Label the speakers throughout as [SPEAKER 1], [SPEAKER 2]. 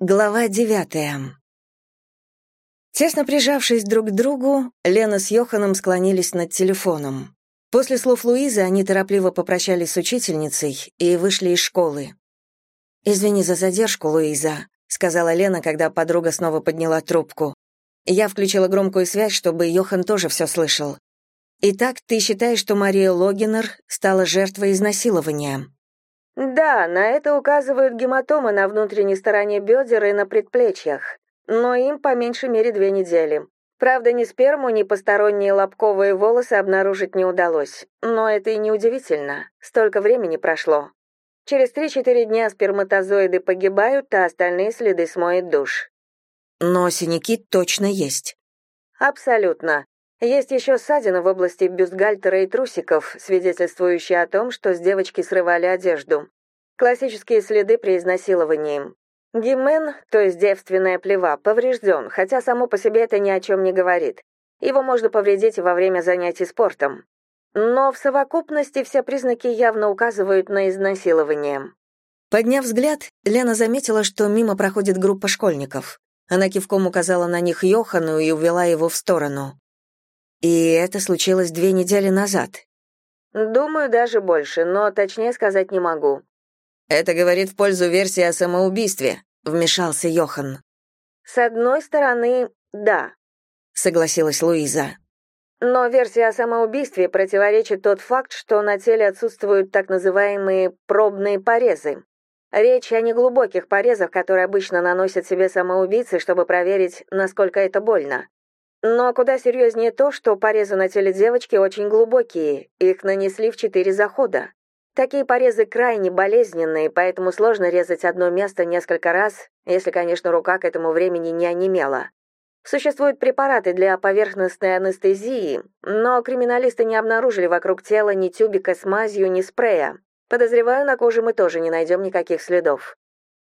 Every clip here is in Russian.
[SPEAKER 1] Глава девятая. Тесно прижавшись друг к другу, Лена с Йоханом склонились над телефоном. После слов Луизы они торопливо попрощались с учительницей и вышли из школы. «Извини за задержку, Луиза», — сказала Лена, когда подруга снова подняла трубку. Я включила громкую связь, чтобы Йохан тоже все слышал. «Итак, ты считаешь, что Мария Логинер стала жертвой изнасилования?»
[SPEAKER 2] Да, на это указывают гематомы на внутренней стороне бедер и на предплечьях. Но им по меньшей мере две недели. Правда, ни сперму, ни посторонние лобковые волосы обнаружить не удалось. Но это и не удивительно. Столько времени прошло. Через 3-4 дня сперматозоиды погибают, а остальные следы смоет душ.
[SPEAKER 1] Но синяки точно есть.
[SPEAKER 2] Абсолютно. Есть еще ссадины в области бюстгальтера и трусиков, свидетельствующие о том, что с девочки срывали одежду. Классические следы при изнасиловании. Гимен, то есть девственная плева, поврежден, хотя само по себе это ни о чем не говорит. Его можно повредить во время занятий спортом. Но в совокупности все признаки явно указывают на изнасилование.
[SPEAKER 1] Подняв взгляд, Лена заметила, что мимо проходит группа школьников. Она кивком указала на них Йохану и увела его в сторону. И это случилось две недели назад.
[SPEAKER 2] Думаю, даже больше, но точнее сказать не могу.
[SPEAKER 1] Это говорит в пользу версии о самоубийстве, вмешался Йохан.
[SPEAKER 2] С одной стороны, да,
[SPEAKER 1] согласилась Луиза.
[SPEAKER 2] Но версия о самоубийстве противоречит тот факт, что на теле отсутствуют так называемые пробные порезы. Речь о неглубоких порезах, которые обычно наносят себе самоубийцы, чтобы проверить, насколько это больно. Но куда серьезнее то, что порезы на теле девочки очень глубокие, их нанесли в четыре захода. Такие порезы крайне болезненные, поэтому сложно резать одно место несколько раз, если, конечно, рука к этому времени не онемела. Существуют препараты для поверхностной анестезии, но криминалисты не обнаружили вокруг тела ни тюбика с мазью, ни спрея. Подозреваю, на коже мы тоже не найдем никаких следов.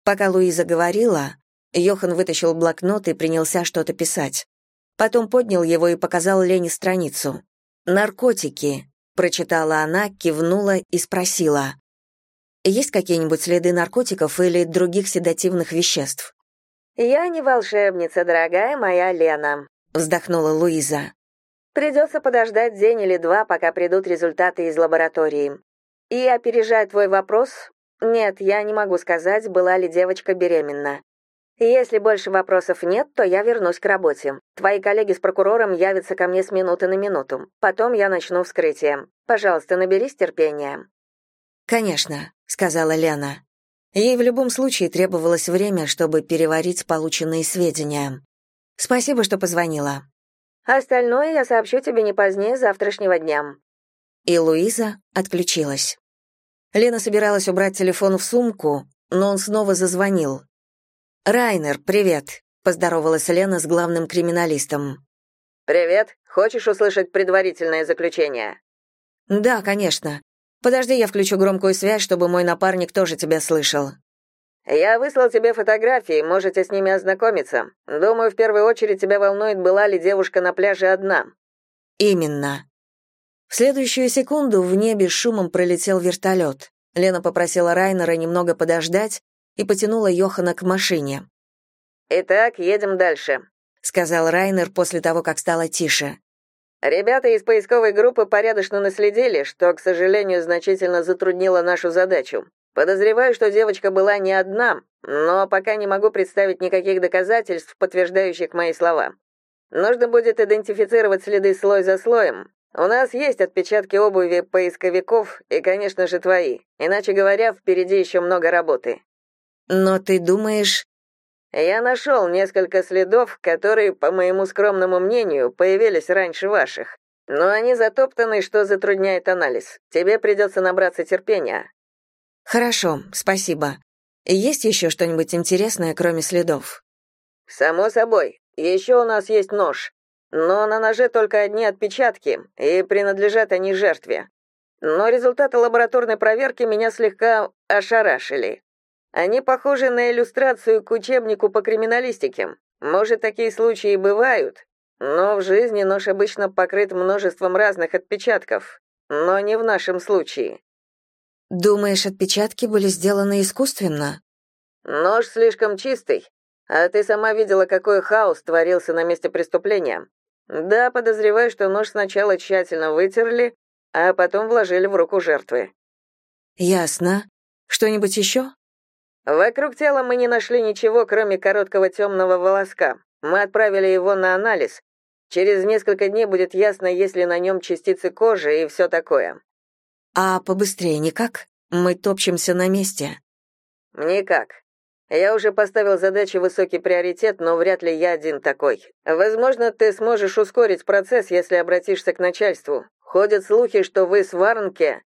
[SPEAKER 1] Пока Луиза говорила, Йохан вытащил блокнот и принялся что-то писать. Потом поднял его и показал Лене страницу. «Наркотики», — прочитала она, кивнула и спросила. «Есть какие-нибудь следы наркотиков или других седативных веществ?»
[SPEAKER 2] «Я не волшебница, дорогая моя Лена», —
[SPEAKER 1] вздохнула Луиза.
[SPEAKER 2] «Придется подождать день или два, пока придут результаты из лаборатории. И, опережая твой вопрос, нет, я не могу сказать, была ли девочка беременна. Если больше вопросов нет, то я вернусь к работе. Твои коллеги с прокурором явятся ко мне с минуты на минуту. Потом я начну вскрытие. Пожалуйста, наберись терпения».
[SPEAKER 1] «Конечно», — сказала Лена. Ей в любом случае требовалось время, чтобы переварить полученные сведения. «Спасибо, что позвонила».
[SPEAKER 2] «Остальное я сообщу тебе не позднее завтрашнего дня».
[SPEAKER 1] И Луиза отключилась. Лена собиралась убрать телефон в сумку, но он снова зазвонил. «Райнер, привет», — поздоровалась Лена с главным криминалистом.
[SPEAKER 2] «Привет. Хочешь услышать предварительное заключение?»
[SPEAKER 1] «Да, конечно. Подожди, я включу громкую связь, чтобы мой напарник тоже тебя слышал».
[SPEAKER 2] «Я выслал тебе фотографии, можете с ними ознакомиться. Думаю, в первую очередь тебя волнует, была ли девушка на пляже одна».
[SPEAKER 1] «Именно». В следующую секунду в небе шумом пролетел вертолет. Лена попросила Райнера немного подождать, и потянула Йохана к машине.
[SPEAKER 2] «Итак, едем дальше», —
[SPEAKER 1] сказал Райнер после того, как стало тише.
[SPEAKER 2] «Ребята из поисковой группы порядочно наследили, что, к сожалению, значительно затруднило нашу задачу. Подозреваю, что девочка была не одна, но пока не могу представить никаких доказательств, подтверждающих мои слова. Нужно будет идентифицировать следы слой за слоем. У нас есть отпечатки обуви поисковиков и, конечно же, твои. Иначе говоря, впереди еще много работы.
[SPEAKER 1] Но ты думаешь...
[SPEAKER 2] Я нашел несколько следов, которые, по моему скромному мнению, появились раньше ваших. Но они затоптаны, что затрудняет анализ. Тебе придется набраться терпения.
[SPEAKER 1] Хорошо, спасибо. Есть еще что-нибудь интересное, кроме следов?
[SPEAKER 2] Само собой. Еще у нас есть нож. Но на ноже только одни отпечатки, и принадлежат они жертве. Но результаты лабораторной проверки меня слегка ошарашили. Они похожи на иллюстрацию к учебнику по криминалистике. Может, такие случаи бывают, но в жизни нож обычно покрыт множеством разных отпечатков, но не в нашем случае.
[SPEAKER 1] Думаешь, отпечатки были сделаны искусственно?
[SPEAKER 2] Нож слишком чистый, а ты сама видела, какой хаос творился на месте преступления. Да, подозреваю, что нож сначала тщательно вытерли, а потом вложили в руку жертвы.
[SPEAKER 1] Ясно. Что-нибудь еще?
[SPEAKER 2] Вокруг тела мы не нашли ничего, кроме короткого темного волоска. Мы отправили его на анализ. Через несколько дней будет ясно, есть ли на нем частицы кожи и все такое.
[SPEAKER 1] А побыстрее никак? Мы топчемся на месте.
[SPEAKER 2] Никак. Я уже поставил задаче высокий приоритет, но вряд ли я один такой. Возможно, ты сможешь ускорить процесс, если обратишься к начальству. Ходят слухи, что вы с Варнке...»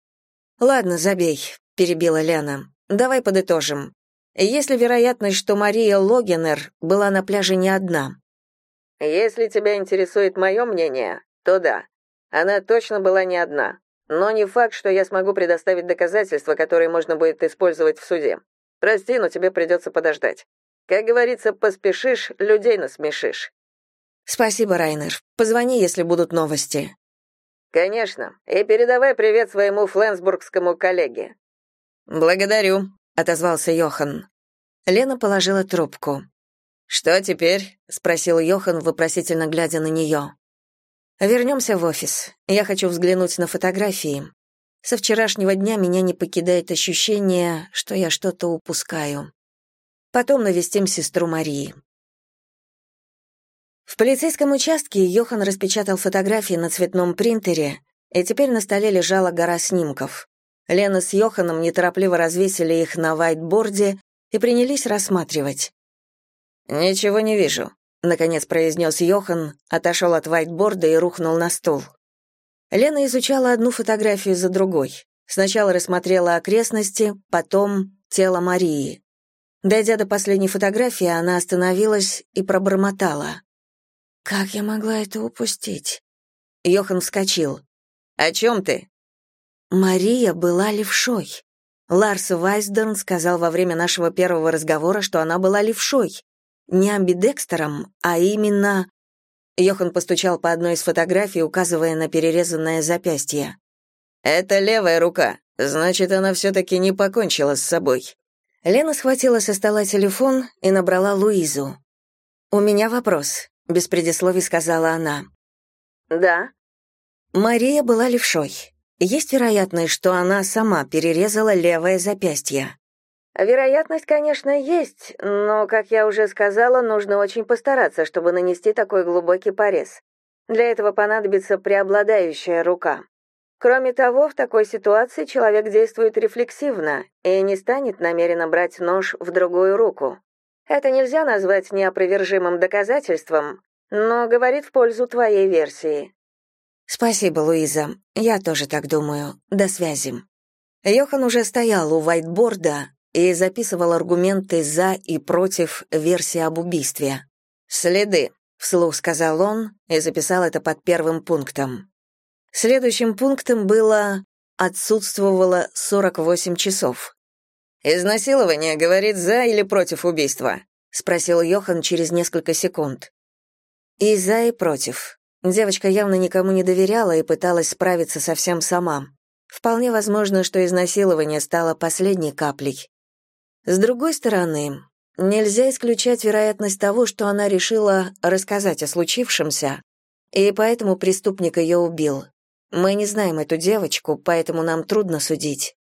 [SPEAKER 1] «Ладно, забей», — перебила Лена. «Давай подытожим. Есть ли вероятность, что Мария Логинер была на пляже не одна?»
[SPEAKER 2] «Если тебя интересует мое мнение, то да. Она точно была не одна. Но не факт, что я смогу предоставить доказательства, которые можно будет использовать в суде. Прости, но тебе придется подождать. Как говорится, поспешишь, людей насмешишь.
[SPEAKER 1] Спасибо, Райнер. Позвони, если будут новости.
[SPEAKER 2] Конечно. И передавай привет своему фленсбургскому коллеге.
[SPEAKER 1] Благодарю, отозвался Йохан. Лена положила трубку. Что теперь? спросил Йохан, вопросительно глядя на нее. Вернемся в офис. Я хочу взглянуть на фотографии. Со вчерашнего дня меня не покидает ощущение, что я что-то упускаю. Потом навестим сестру Марии. В полицейском участке Йохан распечатал фотографии на цветном принтере, и теперь на столе лежала гора снимков. Лена с Йоханом неторопливо развесили их на вайтборде и принялись рассматривать. «Ничего не вижу», — наконец произнес Йохан, отошел от вайтборда и рухнул на стул. Лена изучала одну фотографию за другой. Сначала рассмотрела окрестности, потом тело Марии. Дойдя до последней фотографии, она остановилась и пробормотала. «Как я могла это упустить?» Йохан вскочил. «О чем ты?» Мария была левшой. Ларс Вайсдерн сказал во время нашего первого разговора, что она была левшой. Не амбидекстером, а именно... Йохан постучал по одной из фотографий, указывая на перерезанное запястье. «Это левая рука. Значит, она все-таки не покончила с собой». Лена схватила со стола телефон и набрала Луизу. «У меня вопрос», — без предисловий сказала она.
[SPEAKER 2] «Да».
[SPEAKER 1] Мария была левшой. Есть вероятность, что она сама перерезала левое запястье.
[SPEAKER 2] Вероятность, конечно, есть, но, как я уже сказала, нужно очень постараться, чтобы нанести такой глубокий порез. Для этого понадобится преобладающая рука. Кроме того, в такой ситуации человек действует рефлексивно и не станет намеренно брать нож в другую руку. Это нельзя назвать неопровержимым доказательством, но говорит в пользу твоей версии.
[SPEAKER 1] Спасибо, Луиза. Я тоже так думаю. До связи. Йохан уже стоял у вайтборда, и записывал аргументы за и против версии об убийстве. «Следы», — вслух сказал он и записал это под первым пунктом. Следующим пунктом было «отсутствовало 48 часов». «Изнасилование говорит за или против убийства?» — спросил Йохан через несколько секунд. «И за, и против». Девочка явно никому не доверяла и пыталась справиться совсем сама. Вполне возможно, что изнасилование стало последней каплей. С другой стороны, нельзя исключать вероятность того, что она решила рассказать о случившемся, и поэтому преступник ее убил. Мы не знаем эту девочку, поэтому нам трудно судить.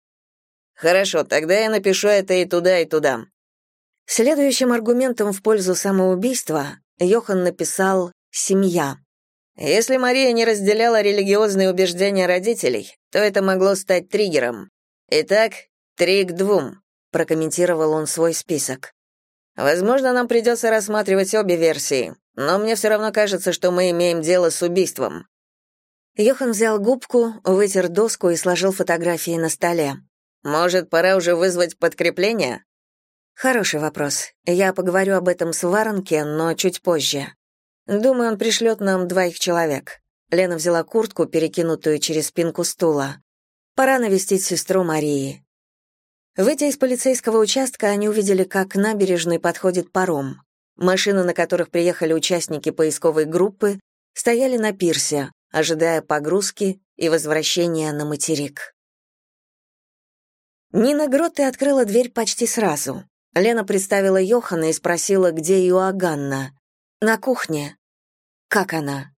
[SPEAKER 1] Хорошо, тогда я напишу это и туда, и туда. Следующим аргументом в пользу самоубийства Йохан написал «семья». Если Мария не разделяла религиозные убеждения родителей, то это могло стать триггером. Итак, три к двум прокомментировал он свой список. Возможно, нам придется рассматривать обе версии, но мне все равно кажется, что мы имеем дело с убийством. Йохан взял губку, вытер доску и сложил фотографии на столе. Может, пора уже вызвать подкрепление? Хороший вопрос. Я поговорю об этом с Варанке, но чуть позже. Думаю, он пришлет нам двоих человек. Лена взяла куртку, перекинутую через спинку стула. Пора навестить сестру Марии. Выйдя из полицейского участка, они увидели, как к набережной подходит паром. Машины, на которых приехали участники поисковой группы, стояли на пирсе, ожидая погрузки и возвращения на материк. Нина Гротте открыла дверь почти сразу. Лена представила Йохана и спросила, где Юаганна. «На кухне». «Как она?»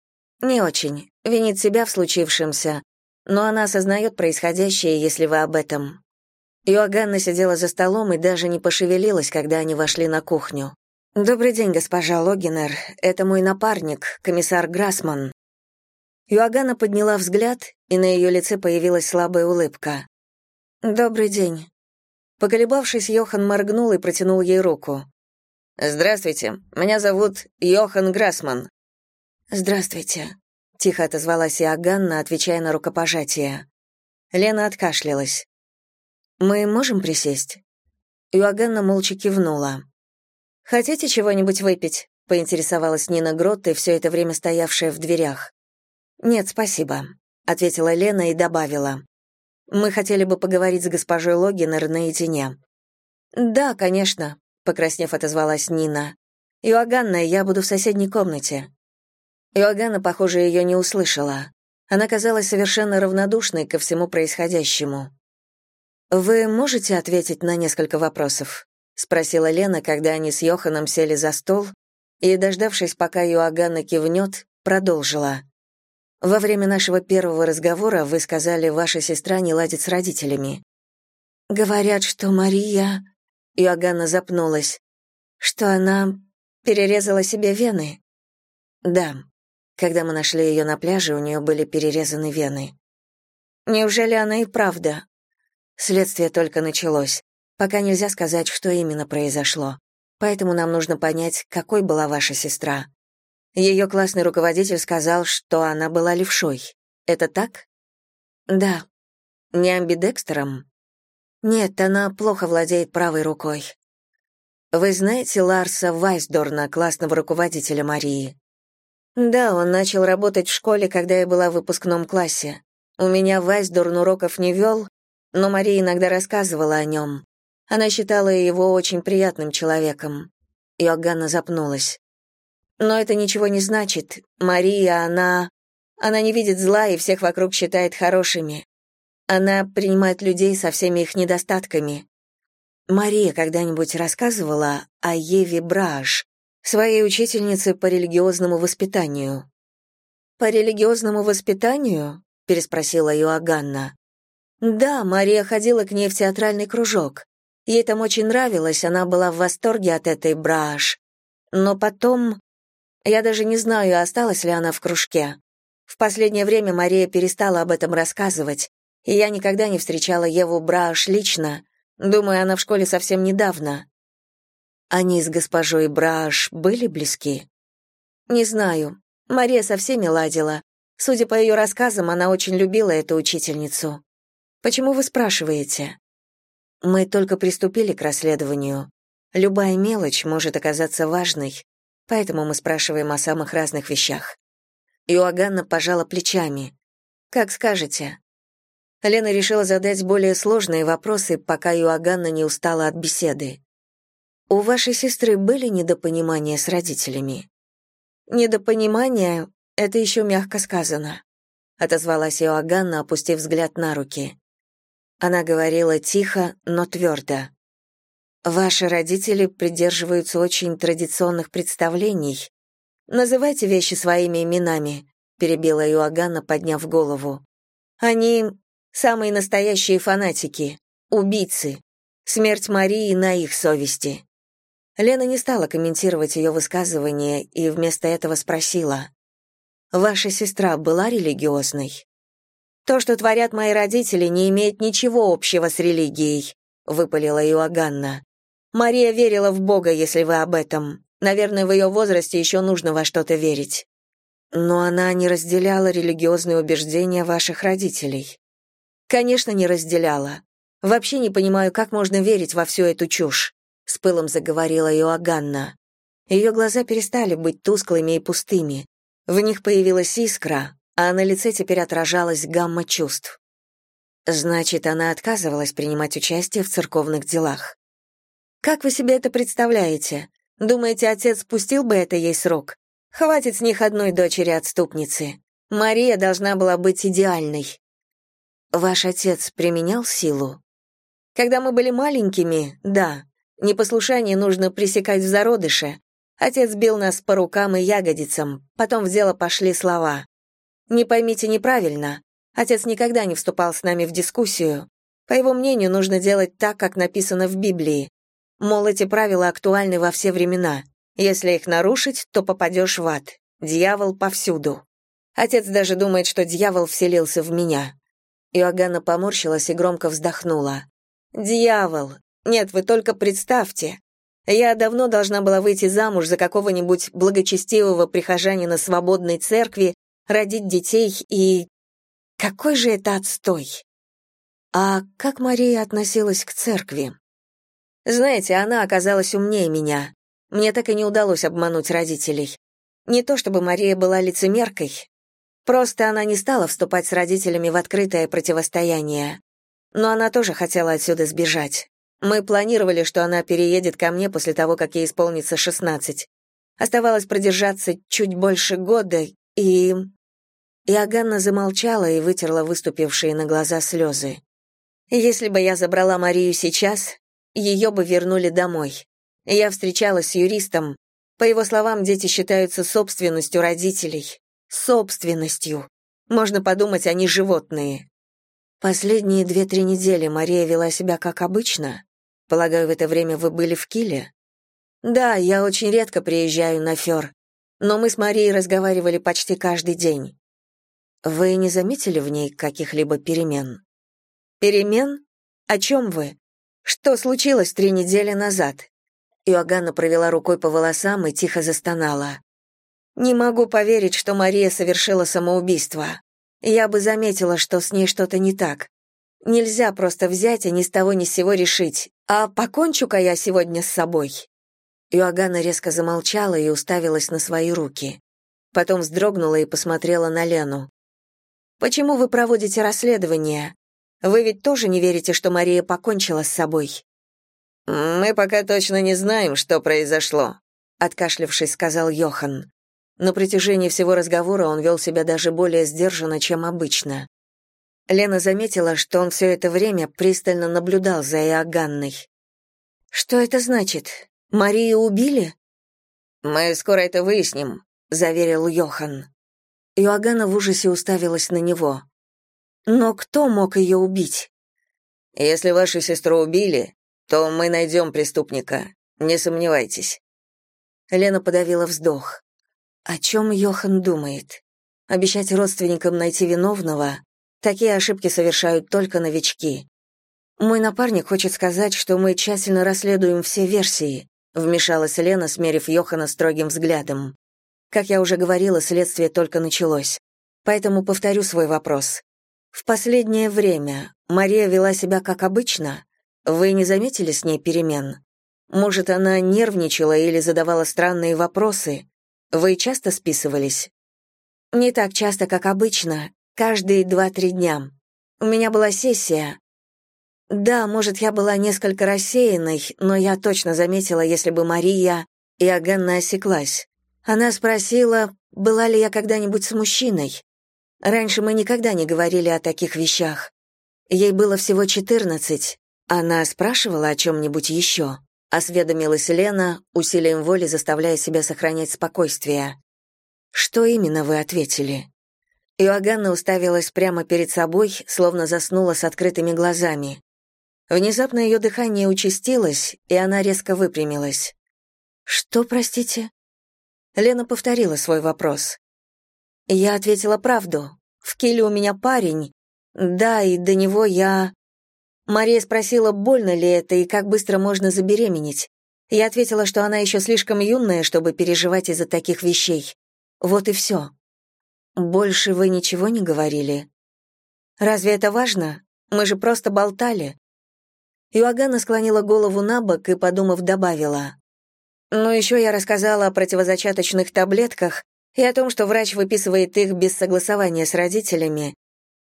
[SPEAKER 1] «Не очень. Винит себя в случившемся. Но она осознает происходящее, если вы об этом». Юаганна сидела за столом и даже не пошевелилась, когда они вошли на кухню. «Добрый день, госпожа Логинер. Это мой напарник, комиссар Грасман». Юаганна подняла взгляд, и на ее лице появилась слабая улыбка. «Добрый день». Поколебавшись, Йохан моргнул и протянул ей руку. «Здравствуйте, меня зовут Йохан Грасман». «Здравствуйте», — тихо отозвалась Иоганна, отвечая на рукопожатие. Лена откашлялась. «Мы можем присесть?» Иоганна молча кивнула. «Хотите чего-нибудь выпить?» — поинтересовалась Нина Гротте, все это время стоявшая в дверях. «Нет, спасибо», — ответила Лена и добавила. «Мы хотели бы поговорить с госпожой Логинер наедине». «Да, конечно», — покраснев, отозвалась Нина. «Иоганна, я буду в соседней комнате». Иоганна, похоже, ее не услышала. Она казалась совершенно равнодушной ко всему происходящему. «Вы можете ответить на несколько вопросов?» — спросила Лена, когда они с Йоханом сели за стол, и, дождавшись, пока Юагана кивнет, продолжила. «Во время нашего первого разговора вы сказали, ваша сестра не ладит с родителями». «Говорят, что Мария...» — Юагана запнулась. «Что она перерезала себе вены?» «Да. Когда мы нашли ее на пляже, у нее были перерезаны вены». «Неужели она и правда?» Следствие только началось. Пока нельзя сказать, что именно произошло. Поэтому нам нужно понять, какой была ваша сестра. Ее классный руководитель сказал, что она была левшой. Это так? Да. Не амбидекстером? Нет, она плохо владеет правой рукой. Вы знаете Ларса Вайсдорна, классного руководителя Марии? Да, он начал работать в школе, когда я была в выпускном классе. У меня Вайсдорн уроков не вел, но Мария иногда рассказывала о нем. Она считала его очень приятным человеком. Иоганна запнулась. Но это ничего не значит. Мария, она... Она не видит зла и всех вокруг считает хорошими. Она принимает людей со всеми их недостатками. Мария когда-нибудь рассказывала о Еве Браш, своей учительнице по религиозному воспитанию. «По религиозному воспитанию?» — переспросила Иоганна. «Да, Мария ходила к ней в театральный кружок. Ей там очень нравилось, она была в восторге от этой браш. Но потом... Я даже не знаю, осталась ли она в кружке. В последнее время Мария перестала об этом рассказывать, и я никогда не встречала Еву Браш лично. Думаю, она в школе совсем недавно. Они с госпожой Браш были близки? Не знаю. Мария со всеми ладила. Судя по ее рассказам, она очень любила эту учительницу. Почему вы спрашиваете? Мы только приступили к расследованию. Любая мелочь может оказаться важной, поэтому мы спрашиваем о самых разных вещах. Иоганна пожала плечами. «Как скажете». Лена решила задать более сложные вопросы, пока Иоганна не устала от беседы. «У вашей сестры были недопонимания с родителями?» «Недопонимания — это еще мягко сказано», — отозвалась Иоганна, опустив взгляд на руки. Она говорила тихо, но твердо. «Ваши родители придерживаются очень традиционных представлений. Называйте вещи своими именами», — перебила Иоганна, подняв голову. «Они самые настоящие фанатики, убийцы. Смерть Марии на их совести». Лена не стала комментировать ее высказывание и вместо этого спросила. «Ваша сестра была религиозной?» То, что творят мои родители, не имеет ничего общего с религией, выпалила Иоганна. Мария верила в Бога, если вы об этом. Наверное, в ее возрасте еще нужно во что-то верить. Но она не разделяла религиозные убеждения ваших родителей. Конечно, не разделяла. Вообще не понимаю, как можно верить во всю эту чушь, с пылом заговорила Иоганна. Ее глаза перестали быть тусклыми и пустыми. В них появилась искра, а на лице теперь отражалась гамма чувств. Значит, она отказывалась принимать участие в церковных делах. Как вы себе это представляете? Думаете, отец спустил бы это ей срок? Хватит с них одной дочери-отступницы. Мария должна была быть идеальной. Ваш отец применял силу? Когда мы были маленькими, да. Непослушание нужно пресекать в зародыше. Отец бил нас по рукам и ягодицам, потом в дело пошли слова. Не поймите неправильно, отец никогда не вступал с нами в дискуссию. По его мнению, нужно делать так, как написано в Библии. Мол, эти правила актуальны во все времена. Если их нарушить, то попадешь в ад. Дьявол повсюду. Отец даже думает, что дьявол вселился в меня. Иоганна поморщилась и громко вздохнула. «Дьявол! Нет, вы только представьте. Я давно должна была выйти замуж за какого-нибудь благочестивого прихожанина свободной церкви, родить детей и... Какой же это отстой!» А как Мария относилась к церкви? Знаете, она оказалась умнее меня. Мне так и не удалось обмануть родителей. Не то чтобы Мария была лицемеркой, просто она не стала вступать с родителями в открытое противостояние. Но она тоже хотела отсюда сбежать. Мы планировали, что она переедет ко мне после того, как ей исполнится 16. Оставалось продержаться чуть больше года, и... Иоганна замолчала и вытерла выступившие на глаза слезы. Если бы я забрала Марию сейчас, ее бы вернули домой. Я встречалась с юристом. По его словам, дети считаются собственностью родителей. Собственностью. Можно подумать, они животные. Последние две-три недели Мария вела себя как обычно. Полагаю, в это время вы были в Киле? Да, я очень редко приезжаю на Фёр, но мы с Марией разговаривали почти каждый день. Вы не заметили в ней каких-либо перемен? Перемен? О чем вы? Что случилось три недели назад? Иоганна провела рукой по волосам и тихо застонала. Не могу поверить, что Мария совершила самоубийство. Я бы заметила, что с ней что-то не так. Нельзя просто взять и ни с того ни с сего решить. А покончу-ка я сегодня с собой. Иоганна резко замолчала и уставилась на свои руки. Потом вздрогнула и посмотрела на Лену. «Почему вы проводите расследование? Вы ведь тоже не верите, что Мария покончила с собой?» «Мы пока точно не знаем, что произошло», — откашлившись, сказал Йохан. На протяжении всего разговора он вел себя даже более сдержанно, чем обычно. Лена заметила, что он все это время пристально наблюдал за Иоганной. «Что это значит? Марию убили?» «Мы скоро это выясним», — заверил Йохан. Иоганна в ужасе уставилась на него. Но кто мог ее убить? Если вашу сестру убили, то мы найдем преступника. Не сомневайтесь. Лена подавила вздох. О чем Йохан думает? Обещать родственникам найти виновного? Такие ошибки совершают только новички. Мой напарник хочет сказать, что мы тщательно расследуем все версии, вмешалась Лена, смерив Йохана строгим взглядом. Как я уже говорила, следствие только началось. Поэтому повторю свой вопрос. В последнее время Мария вела себя как обычно. Вы не заметили с ней перемен? Может, она нервничала или задавала странные вопросы? Вы часто списывались? Не так часто, как обычно, каждые два-три дня. У меня была сессия. Да, может, я была несколько рассеянной, но я точно заметила, если бы Мария и Аганна осеклась. Она спросила, была ли я когда-нибудь с мужчиной. Раньше мы никогда не говорили о таких вещах. Ей было всего четырнадцать. Она спрашивала о чем-нибудь еще. Осведомилась Лена, усилием воли заставляя себя сохранять спокойствие. «Что именно вы ответили?» Иоганна уставилась прямо перед собой, словно заснула с открытыми глазами. Внезапно ее дыхание участилось, и она резко выпрямилась. «Что, простите?» Лена повторила свой вопрос. Я ответила правду. В Киле у меня парень. Да, и до него я... Мария спросила, больно ли это и как быстро можно забеременеть. Я ответила, что она еще слишком юная, чтобы переживать из-за таких вещей. Вот и все. Больше вы ничего не говорили? Разве это важно? Мы же просто болтали. Иоганна склонила голову на бок и, подумав, добавила. «Ну, еще я рассказала о противозачаточных таблетках, и о том, что врач выписывает их без согласования с родителями,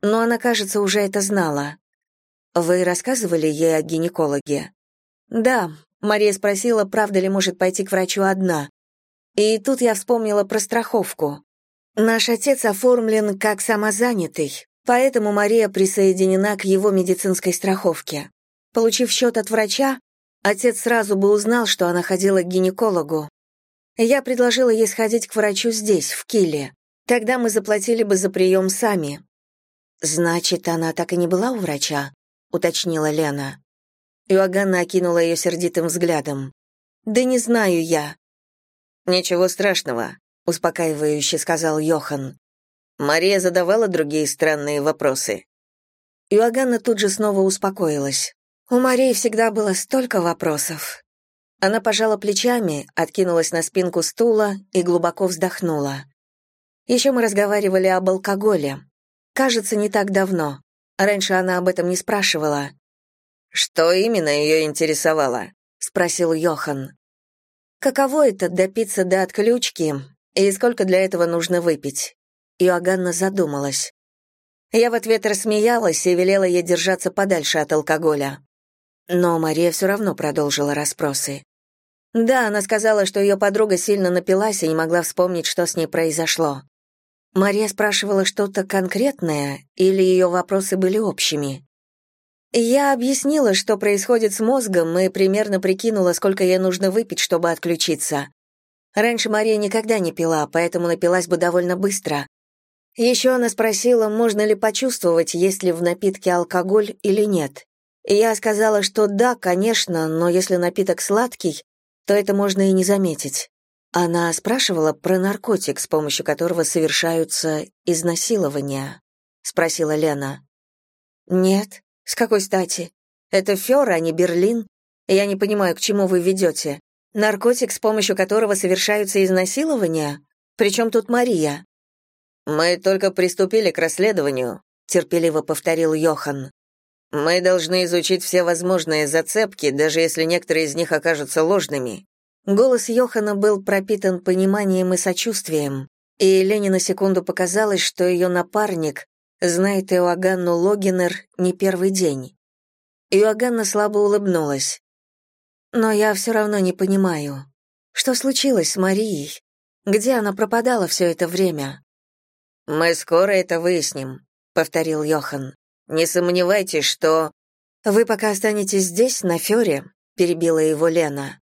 [SPEAKER 1] но она, кажется, уже это знала. Вы рассказывали ей о гинекологе? Да, Мария спросила, правда ли может пойти к врачу одна. И тут я вспомнила про страховку. Наш отец оформлен как самозанятый, поэтому Мария присоединена к его медицинской страховке. Получив счет от врача, Отец сразу бы узнал, что она ходила к гинекологу. Я предложила ей сходить к врачу здесь, в Киле. Тогда мы заплатили бы за прием сами. Значит, она так и не была у врача, уточнила Лена. Иоганна окинула ее сердитым взглядом. Да не знаю я.
[SPEAKER 2] Ничего страшного, успокаивающе сказал Йохан. Мария задавала другие странные вопросы.
[SPEAKER 1] Иоганна тут же снова успокоилась. У Марии всегда было столько вопросов. Она пожала плечами, откинулась на спинку стула и глубоко вздохнула. Еще мы разговаривали об алкоголе. Кажется, не так давно. Раньше она об этом не спрашивала.
[SPEAKER 2] «Что именно ее интересовало?»
[SPEAKER 1] — спросил Йохан. «Каково это допиться до отключки, и сколько для этого нужно выпить?» Иоганна задумалась. Я в ответ рассмеялась и велела ей держаться подальше от алкоголя. Но Мария все равно продолжила расспросы. Да, она сказала, что ее подруга сильно напилась и не могла вспомнить, что с ней произошло. Мария спрашивала что-то конкретное, или ее вопросы были общими. Я объяснила, что происходит с мозгом, и примерно прикинула, сколько ей нужно выпить, чтобы отключиться. Раньше Мария никогда не пила, поэтому напилась бы довольно быстро. Еще она спросила, можно ли почувствовать, есть ли в напитке алкоголь или нет. Я сказала, что да, конечно, но если напиток сладкий, то это можно и не заметить. Она спрашивала про наркотик, с помощью которого совершаются изнасилования, спросила Лена. Нет, с какой стати? Это Фёр, а не Берлин. Я не понимаю, к чему вы ведете. Наркотик, с помощью которого совершаются изнасилования? Причем тут Мария?
[SPEAKER 2] Мы только приступили к расследованию, терпеливо повторил Йохан. Мы должны изучить все возможные зацепки, даже если некоторые из них окажутся ложными.
[SPEAKER 1] Голос Йохана был пропитан пониманием и сочувствием, и Лене на секунду показалось, что ее напарник знает Иоганну Логинер не первый день. Иоганна слабо улыбнулась. «Но я все равно не понимаю. Что случилось с Марией? Где она пропадала все это время?»
[SPEAKER 2] «Мы скоро это выясним», — повторил Йохан. Не сомневайтесь, что...»
[SPEAKER 1] «Вы пока останетесь здесь, на Фёре», — перебила его Лена.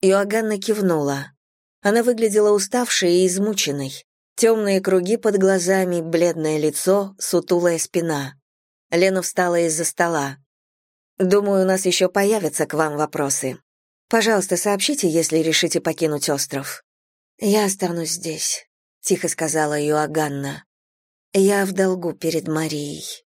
[SPEAKER 1] Иоганна кивнула. Она выглядела уставшей и измученной. Темные круги под глазами, бледное лицо, сутулая спина. Лена встала из-за стола. «Думаю, у нас еще появятся к вам вопросы. Пожалуйста, сообщите, если решите покинуть остров». «Я останусь здесь», — тихо сказала Иоганна. «Я в долгу перед Марией».